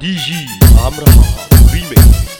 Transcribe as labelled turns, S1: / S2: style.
S1: DG आमरा remake